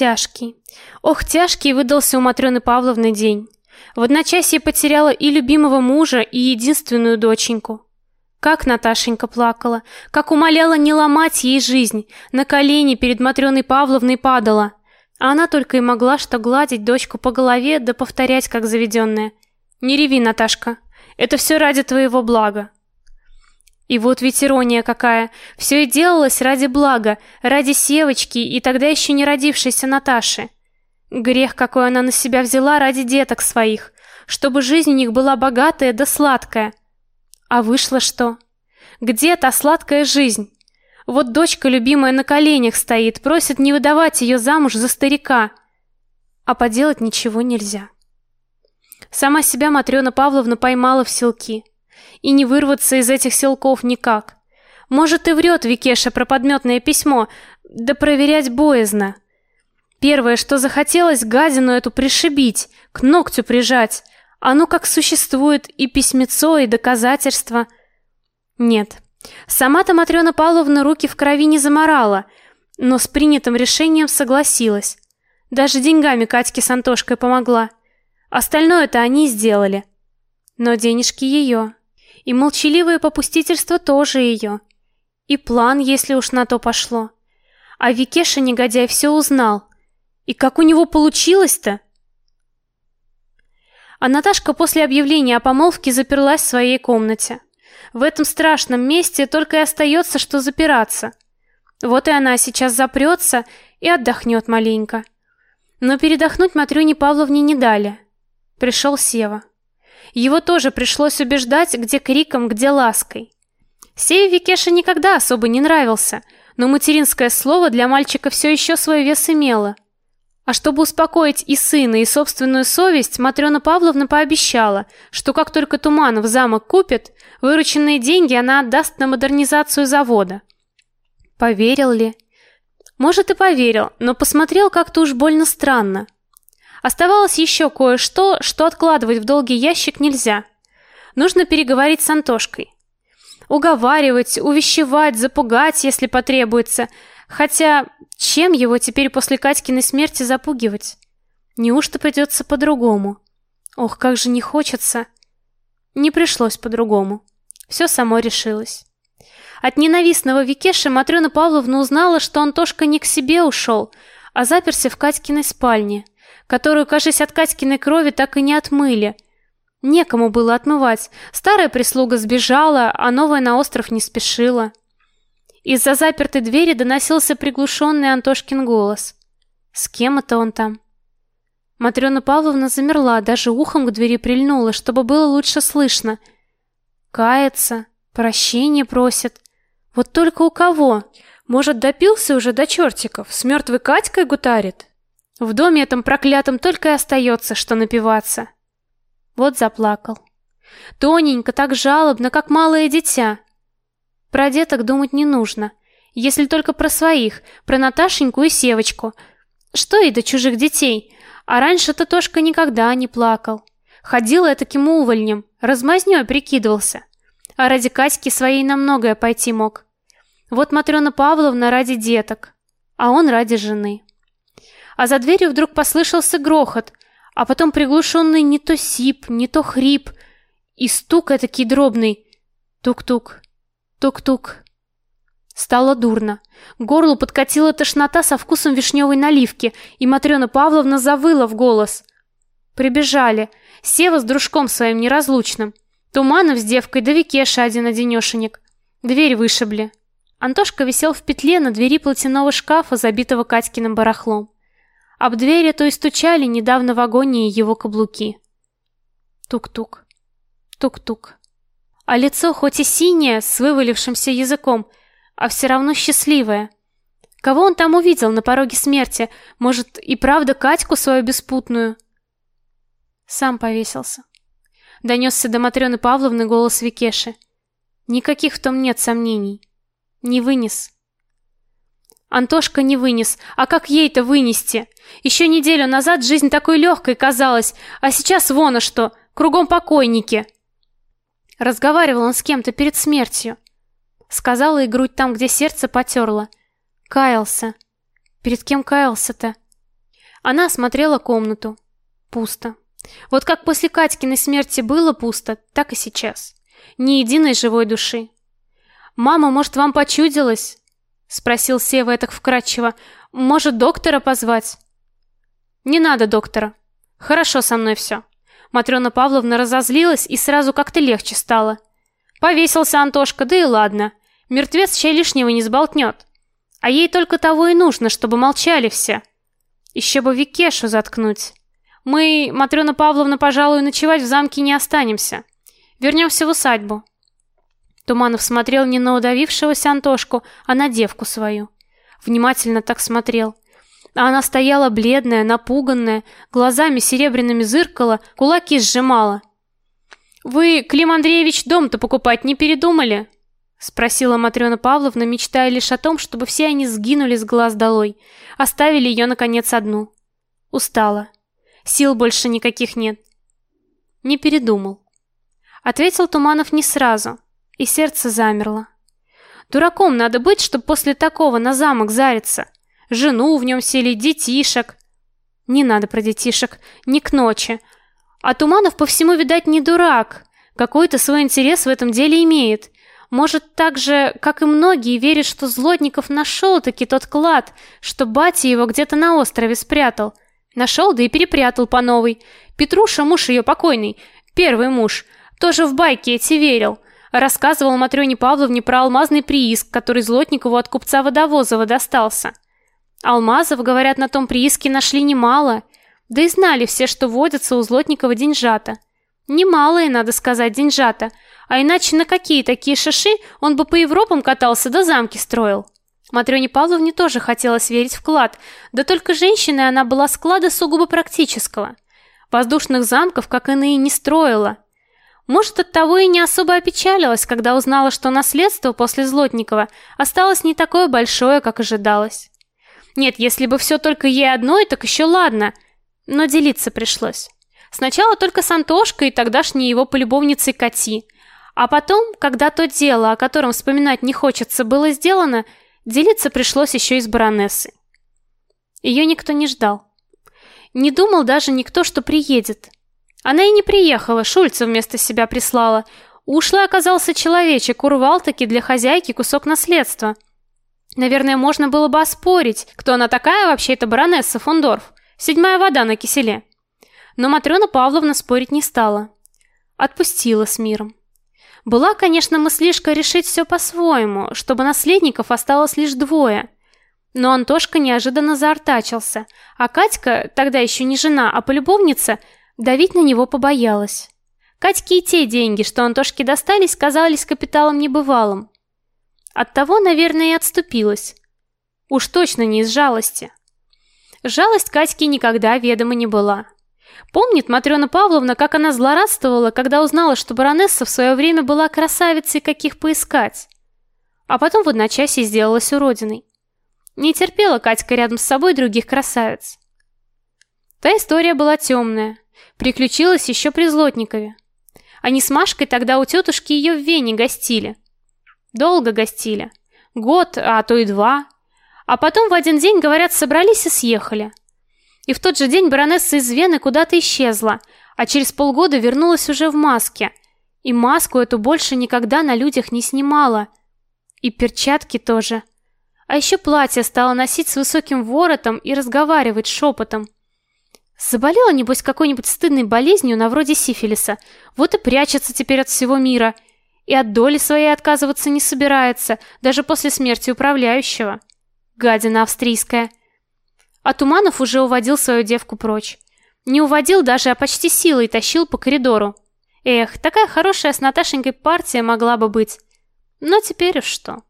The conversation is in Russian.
Тяжкий. Ох, тяжкий выдался у Матрёны Павловны день. В одночасье потеряла и любимого мужа, и единственную доченьку. Как Наташенька плакала, как умоляла не ломать ей жизнь, на колени перед Матрёной Павловной падала. А она только и могла что гладить дочку по голове да повторять как заведенная: "Не реви, Наташка. Это все ради твоего блага". И вот ведь ирония какая. Все и делалось ради блага, ради Севочки и тогда еще не родившейся Наташи. Грех, какой она на себя взяла ради деток своих, чтобы жизнь у них была богатая да сладкая. А вышло что? Где та сладкая жизнь? Вот дочка любимая на коленях стоит, просит не выдавать ее замуж за старика. А поделать ничего нельзя. Сама себя Матрёна Павловна поймала в селки. И не вырваться из этих селков никак. Может и врет Викеша про подметное письмо, да проверять боязно. Первое, что захотелось гадину эту пришибить, к ногтю прижать. Оно как существует и письмецо, и доказательства. Нет. Сама-то Матрёна Павловна руки в крови не заморала, но с принятым решением согласилась. Даже деньгами Катьке с Антошкой помогла. Остальное-то они сделали. Но денежки ее. И молчаливое попустительство тоже ее. И план, если уж на то пошло. А Викеша негодяй все узнал. И как у него получилось-то? А Наташка после объявления о помолвке заперлась в своей комнате. В этом страшном месте только и остается, что запираться. Вот и она сейчас запрется и отдохнет маленько. Но передохнуть Матрёне Павловне не дали. Пришел Сева. Его тоже пришлось убеждать, где криком, где лаской. Севе Викеша никогда особо не нравился, но материнское слово для мальчика все еще свой вес имело. А чтобы успокоить и сына, и собственную совесть, Матрёна Павловна пообещала, что как только Туманов замок купит, вырученные деньги она отдаст на модернизацию завода. Поверил ли? Может и поверил, но посмотрел как-то уж больно странно. Оставалось еще кое-что, что откладывать в долгий ящик нельзя. Нужно переговорить с Антошкой. Уговаривать, увещевать, запугать, если потребуется – Хотя, чем его теперь после Катькиной смерти запугивать? Неужто придется по-другому? Ох, как же не хочется. Не пришлось по-другому. Все само решилось. От ненавистного Викеши Матрёна Павловна узнала, что Антошка не к себе ушел, а заперся в Катькиной спальне, которую, кажись, от Катькиной крови так и не отмыли. Некому было отмывать. Старая прислуга сбежала, а новая на остров не спешила. Из-за запертой двери доносился приглушенный Антошкин голос. С кем это он там? Матрёна Павловна замерла, даже ухом к двери прильнула, чтобы было лучше слышно. Кается, прощение просит. Вот только у кого? Может, допился уже до чертиков, с мертвой Катькой гутарит? В доме этом проклятом только и остается, что напиваться. Вот заплакал. Тоненько, так жалобно, как малое дитя. Про деток думать не нужно, если только про своих, про Наташеньку и Севочку. Что и до чужих детей? А раньше-то Тошка никогда не плакал. Ходил я таким увольнем, размазнёй прикидывался. А ради Катьки своей на многое пойти мог. Вот Матрёна Павловна ради деток, а он ради жены. А за дверью вдруг послышался грохот, а потом приглушенный не то сип, не то хрип, и стук этакий дробный. Тук-тук, Тук-тук. Стало дурно. Горлу подкатила тошнота со вкусом вишневой наливки, и Матрёна Павловна завыла в голос. Прибежали. Сева с дружком своим неразлучным. Туманов с девкой, да Викеша один-одинёшенек. Дверь вышибли. Антошка висел в петле на двери платяного шкафа, забитого Катькиным барахлом. Об двери то и стучали недавно в агонии его каблуки. Тук-тук. Тук-тук а лицо хоть и синее, с вывалившимся языком, а все равно счастливое. Кого он там увидел на пороге смерти? Может, и правда Катьку свою беспутную? Сам повесился. Донесся до Матрёны Павловны голос Викеши. Никаких в том нет сомнений. Не вынес. Антошка не вынес. А как ей-то вынести? Еще неделю назад жизнь такой легкой казалась, а сейчас вон а что, кругом покойники. Разговаривал он с кем-то перед смертью. Сказала и грудь там, где сердце потерло. Каялся. Перед кем каялся-то? Она осмотрела комнату. Пусто. Вот как после Катькиной смерти было пусто, так и сейчас. Ни единой живой души. «Мама, может, вам почудилось?» — спросил Сева так вкратчиво. «Может, доктора позвать?» «Не надо доктора. Хорошо со мной все». Матрёна Павловна разозлилась и сразу как-то легче стало. Повесился Антошка, да и ладно. Мертвец чай лишнего не сболтнет. А ей только того и нужно, чтобы молчали все. Еще бы Викешу заткнуть. Мы, Матрёна Павловна, пожалуй, ночевать в замке не останемся. Вернемся в усадьбу. Туманов смотрел не на удавившегося Антошку, а на девку свою. Внимательно так смотрел. А она стояла бледная, напуганная, глазами серебряными зыркала, кулаки сжимала. Вы, Клим Андреевич, дом-то покупать не передумали? спросила Матрёна Павловна, мечтая лишь о том, чтобы все они сгинули с глаз долой, оставили её наконец одну. Устала. Сил больше никаких нет. Не передумал. Ответил Туманов не сразу, и сердце замерло. Дураком надо быть, чтобы после такого на замок зариться. Жену в нем сели, детишек. Не надо про детишек, не к ночи. А Туманов по всему, видать, не дурак. Какой-то свой интерес в этом деле имеет. Может, так же, как и многие, верит, что Злотников нашел таки тот клад, что батя его где-то на острове спрятал. Нашел, да и перепрятал по новой. Петруша, муж ее покойный, первый муж, тоже в байки эти верил. Рассказывал Матрёне Павловне про алмазный прииск, который Злотникову от купца Водовозова достался. Алмазов, говорят, на том прииске нашли немало, да и знали все, что водятся у Злотникова деньжата. Немалые, надо сказать, деньжата, а иначе на какие такие шиши он бы по Европам катался да замки строил. Матрёне Павловне тоже хотелось верить в клад, да только женщиной она была склада сугубо практического. Воздушных замков, как иные, не строила. Может, оттого и не особо опечалилась, когда узнала, что наследство после Злотникова осталось не такое большое, как ожидалось. Нет, если бы все только ей одной, так еще ладно, но делиться пришлось. Сначала только с Антошкой и тогдашней его полюбовницей Кати, а потом, когда то дело, о котором вспоминать не хочется, было сделано, делиться пришлось еще и с баронессой. Ее никто не ждал. Не думал даже никто, что приедет. Она и не приехала, Шульца вместо себя прислала. Ушлый оказался человечек, урвал таки для хозяйки кусок наследства. Наверное, можно было бы оспорить, кто она такая вообще эта баронесса Фондорф. Седьмая вода на киселе. Но Матрёна Павловна спорить не стала. Отпустила с миром. Была, конечно, мыслишка решить все по-своему, чтобы наследников осталось лишь двое. Но Антошка неожиданно заортачился, а Катька, тогда еще не жена, а полюбовница, давить на него побоялась. Катьке и те деньги, что Антошке достались, казались капиталом небывалым. Оттого, наверное, и отступилась. Уж точно не из жалости. Жалость Катьке никогда ведома не была. Помнит Матрёна Павловна, как она злорадствовала, когда узнала, что баронесса в свое время была красавицей, каких поискать. А потом в одночасье сделалась уродиной. Не терпела Катька рядом с собой других красавиц. Та история была темная. Приключилась еще при Злотникове. Они с Машкой тогда у тетушки ее в Вене гостили. Долго гостили. Год, а то и два. А потом в один день, говорят, собрались и съехали. И в тот же день баронесса из Вены куда-то исчезла, а через полгода вернулась уже в маске. И маску эту больше никогда на людях не снимала. И перчатки тоже. А еще платье стала носить с высоким воротом и разговаривать шепотом. Заболела, небось, какой-нибудь стыдной болезнью на вроде сифилиса. Вот и прячется теперь от всего мира. И от доли своей отказываться не собирается, даже после смерти управляющего. Гадина австрийская. А Туманов уже уводил свою девку прочь. Не уводил даже, а почти силой тащил по коридору. Эх, такая хорошая с Наташенькой партия могла бы быть. Но теперь уж что?